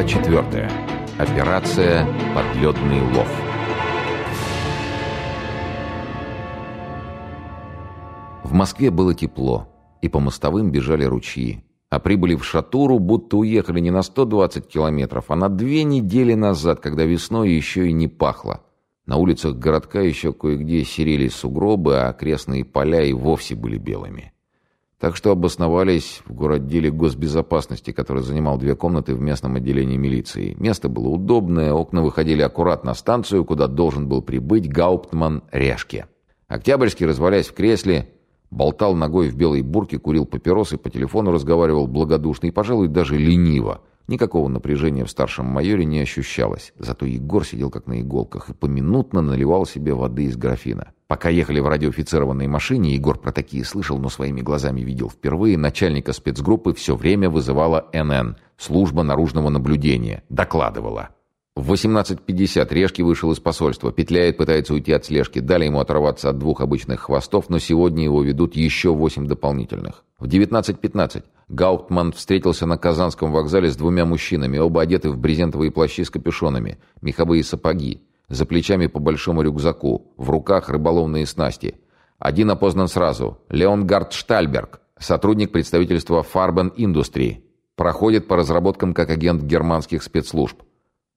Глава 4. Операция «Подледный лов». В Москве было тепло, и по мостовым бежали ручьи. А прибыли в Шатуру, будто уехали не на 120 километров, а на две недели назад, когда весной еще и не пахло. На улицах городка еще кое-где серели сугробы, а окрестные поля и вовсе были белыми. Так что обосновались в городделе госбезопасности, который занимал две комнаты в местном отделении милиции. Место было удобное, окна выходили аккуратно на станцию, куда должен был прибыть Гауптман Решке. Октябрьский, развалясь в кресле, болтал ногой в белой бурке, курил папиросы, по телефону разговаривал благодушно и, пожалуй, даже лениво. Никакого напряжения в старшем майоре не ощущалось. Зато Егор сидел как на иголках и поминутно наливал себе воды из графина. Пока ехали в радиоофицированной машине, Егор про такие слышал, но своими глазами видел впервые, начальника спецгруппы все время вызывала НН, служба наружного наблюдения, докладывала. В 18.50 Решки вышел из посольства, петляет, пытается уйти от слежки. Дали ему оторваться от двух обычных хвостов, но сегодня его ведут еще восемь дополнительных. В 19.15 Гауптман встретился на Казанском вокзале с двумя мужчинами, оба одеты в брезентовые плащи с капюшонами, меховые сапоги, за плечами по большому рюкзаку, в руках рыболовные снасти. Один опознан сразу – Леонгард Штальберг, сотрудник представительства Farben Industry. Проходит по разработкам как агент германских спецслужб.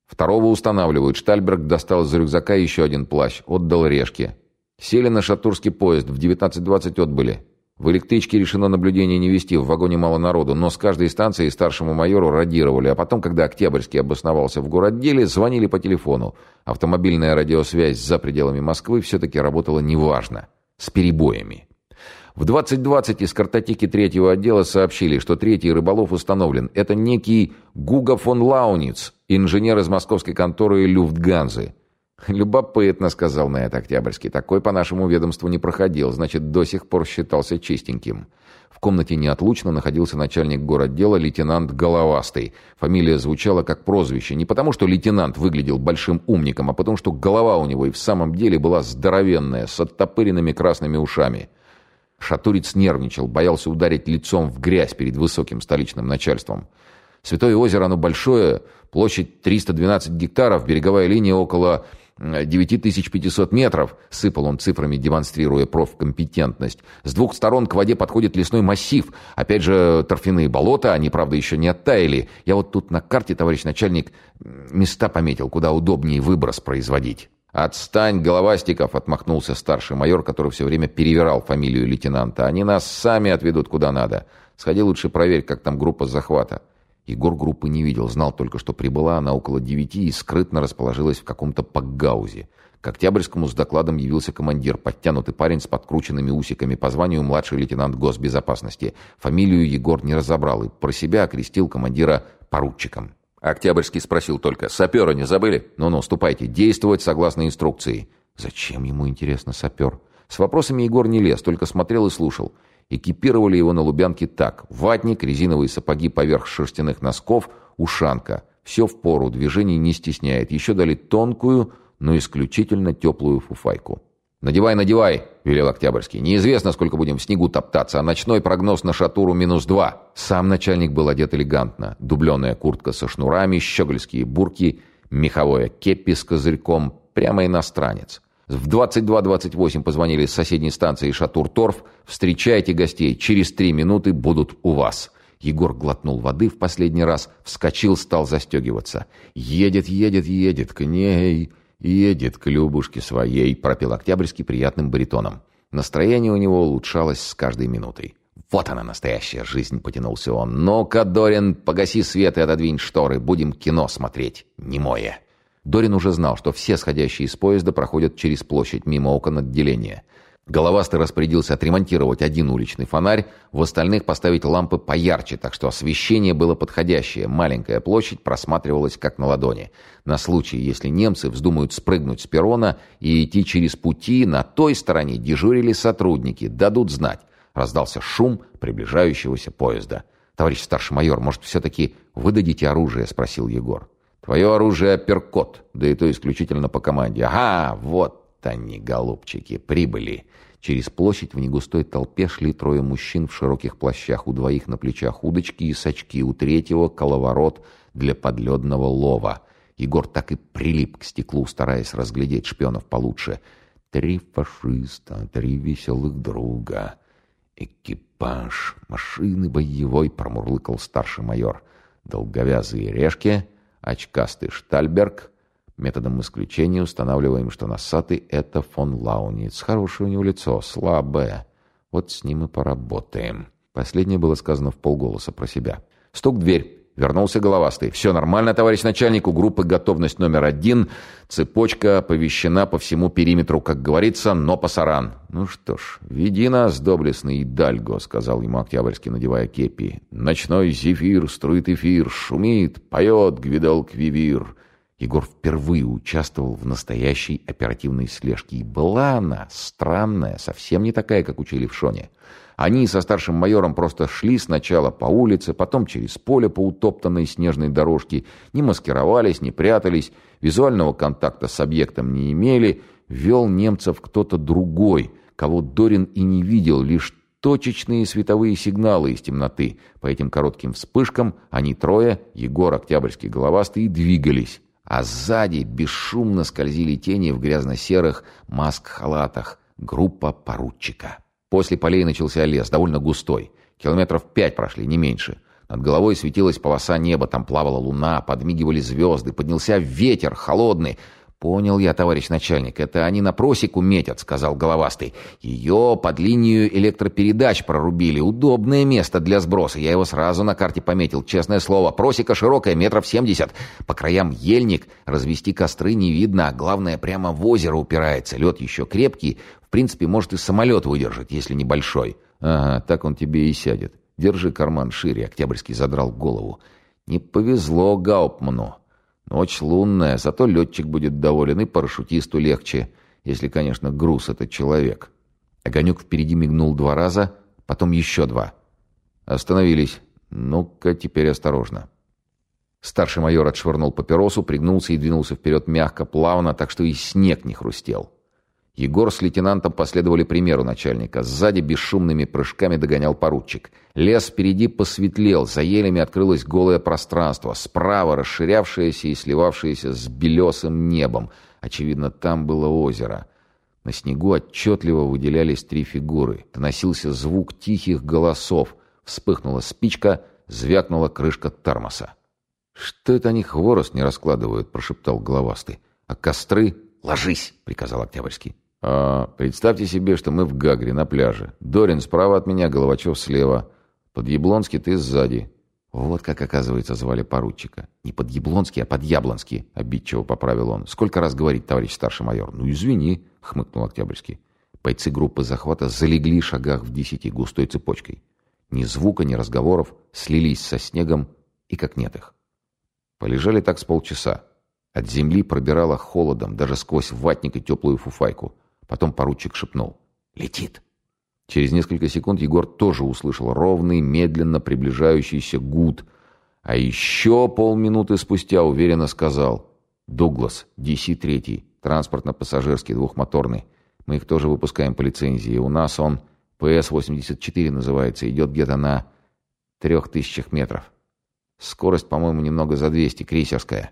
Второго устанавливают. Штальберг достал из рюкзака еще один плащ, отдал решки. Сели на шатурский поезд, в 19.20 отбыли. В электричке решено наблюдение не вести, в вагоне мало народу, но с каждой станции старшему майору радировали, а потом, когда Октябрьский обосновался в городделе, звонили по телефону. Автомобильная радиосвязь за пределами Москвы все-таки работала неважно, с перебоями. В 20.20 из картотеки третьего отдела сообщили, что третий рыболов установлен. Это некий Гуга фон Лауниц, инженер из московской конторы Люфтганзы. «Любопытно», — сказал на это Октябрьский. «Такой по нашему ведомству не проходил, значит, до сих пор считался чистеньким». В комнате неотлучно находился начальник городдела лейтенант Головастый. Фамилия звучала как прозвище. Не потому, что лейтенант выглядел большим умником, а потому, что голова у него и в самом деле была здоровенная, с оттопыренными красными ушами. Шатурец нервничал, боялся ударить лицом в грязь перед высоким столичным начальством. Святое озеро, оно большое, площадь 312 гектаров, береговая линия около 9500 метров, сыпал он цифрами, демонстрируя профкомпетентность. С двух сторон к воде подходит лесной массив. Опять же, торфяные болота, они, правда, еще не оттаяли. Я вот тут на карте, товарищ начальник, места пометил, куда удобнее выброс производить. «Отстань, головастиков!» — отмахнулся старший майор, который все время перевирал фамилию лейтенанта. «Они нас сами отведут куда надо. Сходи лучше проверь, как там группа захвата». Егор группы не видел, знал только, что прибыла она около девяти и скрытно расположилась в каком-то пакгаузе. К Октябрьскому с докладом явился командир, подтянутый парень с подкрученными усиками по званию младший лейтенант госбезопасности. Фамилию Егор не разобрал и про себя окрестил командира поручиком. Октябрьский спросил только, «Сапера не забыли?» «Ну-ну, ступайте, действовать согласно инструкции». Зачем ему, интересно, сапер? С вопросами Егор не лез, только смотрел и слушал. Экипировали его на Лубянке так. Ватник, резиновые сапоги поверх шерстяных носков, ушанка. Все в пору, движений не стесняет. Еще дали тонкую, но исключительно теплую фуфайку. «Надевай, надевай!» — велел Октябрьский. «Неизвестно, сколько будем в снегу топтаться, а ночной прогноз на шатуру минус два». Сам начальник был одет элегантно. Дубленая куртка со шнурами, щегольские бурки, меховое кепи с козырьком. Прямо иностранец. В 22.28 позвонили с соседней станции Шатур-Торф. «Встречайте гостей, через три минуты будут у вас». Егор глотнул воды в последний раз, вскочил, стал застегиваться. «Едет, едет, едет к ней, едет к Любушке своей», пропел Октябрьский приятным баритоном. Настроение у него улучшалось с каждой минутой. «Вот она, настоящая жизнь», — потянулся он. «Ну-ка, Дорин, погаси свет и отодвинь шторы, будем кино смотреть, немое». Дорин уже знал, что все сходящие из поезда проходят через площадь мимо окон отделения. Головастый распорядился отремонтировать один уличный фонарь, в остальных поставить лампы поярче, так что освещение было подходящее. Маленькая площадь просматривалась как на ладони. На случай, если немцы вздумают спрыгнуть с перрона и идти через пути, на той стороне дежурили сотрудники, дадут знать. Раздался шум приближающегося поезда. «Товарищ старший майор, может, все-таки выдадите оружие?» — спросил Егор. Твое оружие апперкот, да и то исключительно по команде. Ага, вот они, голубчики, прибыли. Через площадь в негустой толпе шли трое мужчин в широких плащах, у двоих на плечах удочки и сачки, у третьего коловорот для подледного лова. Егор так и прилип к стеклу, стараясь разглядеть шпионов получше. Три фашиста, три веселых друга. Экипаж машины боевой, промурлыкал старший майор. Долговязые решки, очкастый Штальберг — Методом исключения устанавливаем, что носатый — это фон Лауниц. Хорошее у него лицо, слабое. Вот с ним и поработаем. Последнее было сказано в полголоса про себя. Стук в дверь. Вернулся головастый. «Все нормально, товарищ начальник. У группы готовность номер один. Цепочка оповещена по всему периметру, как говорится, но пасаран». «Ну что ж, веди нас, доблестный Дальго», — сказал ему Октябрьский, надевая кепи. «Ночной зефир струит эфир, шумит, поет гвидал-квивир». Егор впервые участвовал в настоящей оперативной слежке. И была она странная, совсем не такая, как учили в Шоне. Они со старшим майором просто шли сначала по улице, потом через поле по утоптанной снежной дорожке, не маскировались, не прятались, визуального контакта с объектом не имели, вел немцев кто-то другой, кого Дорин и не видел, лишь точечные световые сигналы из темноты. По этим коротким вспышкам они трое, Егор, Октябрьский, Головастый, двигались а сзади бесшумно скользили тени в грязно-серых маск-халатах. Группа поручика. После полей начался лес, довольно густой. Километров пять прошли, не меньше. Над головой светилась полоса неба, там плавала луна, подмигивали звезды, поднялся ветер холодный, «Понял я, товарищ начальник, это они на просеку метят», — сказал головастый. «Ее под линию электропередач прорубили. Удобное место для сброса. Я его сразу на карте пометил, честное слово. Просека широкая, метров семьдесят. По краям ельник, развести костры не видно, а главное, прямо в озеро упирается. Лед еще крепкий, в принципе, может и самолет выдержать, если небольшой». «Ага, так он тебе и сядет. Держи карман шире», — Октябрьский задрал голову. «Не повезло Гауптману». Ночь лунная, зато летчик будет доволен и парашютисту легче, если, конечно, груз это человек. Огонек впереди мигнул два раза, потом еще два. Остановились. Ну-ка, теперь осторожно. Старший майор отшвырнул папиросу, пригнулся и двинулся вперед мягко, плавно, так что и снег не хрустел. Егор с лейтенантом последовали примеру начальника. Сзади бесшумными прыжками догонял поручик. Лес впереди посветлел, за елями открылось голое пространство, справа расширявшееся и сливавшееся с белесым небом. Очевидно, там было озеро. На снегу отчетливо выделялись три фигуры. Доносился звук тихих голосов. Вспыхнула спичка, звякнула крышка термоса. «Что это они хворост не раскладывают?» – прошептал головастый. «А костры?» «Ложись!» – приказал Октябрьский. А, представьте себе, что мы в Гагре на пляже. Дорин справа от меня, Головачев слева. Подъяблонский ты сзади. Вот как, оказывается, звали поручика. Не Подъяблонский, а Подъяблонский, обидчиво поправил он. Сколько раз говорить, товарищ старший майор? Ну, извини, хмыкнул Октябрьский. Бойцы группы захвата залегли в шагах в десяти густой цепочкой. Ни звука, ни разговоров, слились со снегом и как нет их. Полежали так с полчаса. От земли пробирало холодом, даже сквозь ватник и теплую фуфайку. Потом поручик шепнул. «Летит!» Через несколько секунд Егор тоже услышал ровный, медленно приближающийся гуд. А еще полминуты спустя уверенно сказал. «Дуглас, DC-3, транспортно-пассажирский, двухмоторный. Мы их тоже выпускаем по лицензии. У нас он ПС-84 называется, идет где-то на трех тысячах метров. Скорость, по-моему, немного за 200, крейсерская».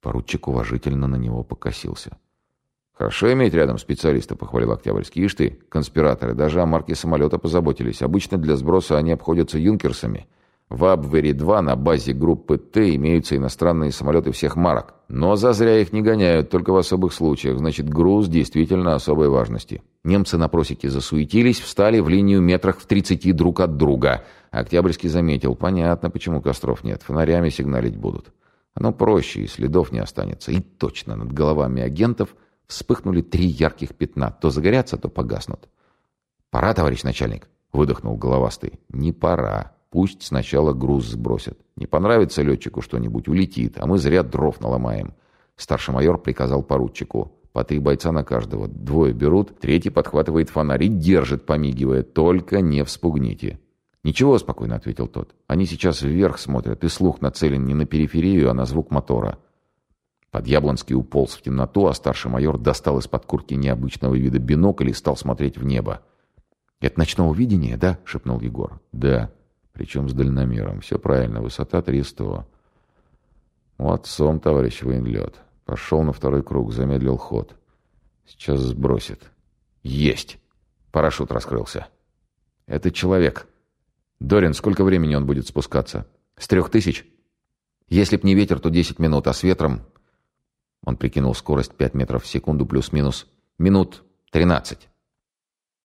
Поручик уважительно на него покосился. «Хорошо иметь рядом специалиста», — похвалил Октябрьский. «Ишь ты, конспираторы, даже о марке самолета позаботились. Обычно для сброса они обходятся юнкерсами. В Абвере-2 на базе группы Т имеются иностранные самолеты всех марок. Но зазря их не гоняют, только в особых случаях. Значит, груз действительно особой важности». Немцы на просеке засуетились, встали в линию метрах в тридцати друг от друга. Октябрьский заметил. «Понятно, почему костров нет. Фонарями сигналить будут. Оно проще, и следов не останется. И точно над головами агентов – вспыхнули три ярких пятна. То загорятся, то погаснут. «Пора, товарищ начальник», — выдохнул головастый. «Не пора. Пусть сначала груз сбросят. Не понравится летчику что-нибудь, улетит, а мы зря дров наломаем». Старший майор приказал поручику. По три бойца на каждого. Двое берут, третий подхватывает фонарь и держит, помигивая. «Только не вспугните». «Ничего», — спокойно ответил тот. «Они сейчас вверх смотрят, и слух нацелен не на периферию, а на звук мотора». Подъяблонский уполз в темноту, а старший майор достал из-под куртки необычного вида бинокль и стал смотреть в небо. «Это ночного видения, да?» — шепнул Егор. «Да. Причем с дальномером. Все правильно. Высота 300. Молодцом, товарищ военлет. Пошел на второй круг, замедлил ход. Сейчас сбросит. Есть! Парашют раскрылся. Это человек. Дорин, сколько времени он будет спускаться? С трех тысяч? Если б не ветер, то десять минут, а с ветром... Он прикинул скорость пять метров в секунду плюс-минус. Минут тринадцать.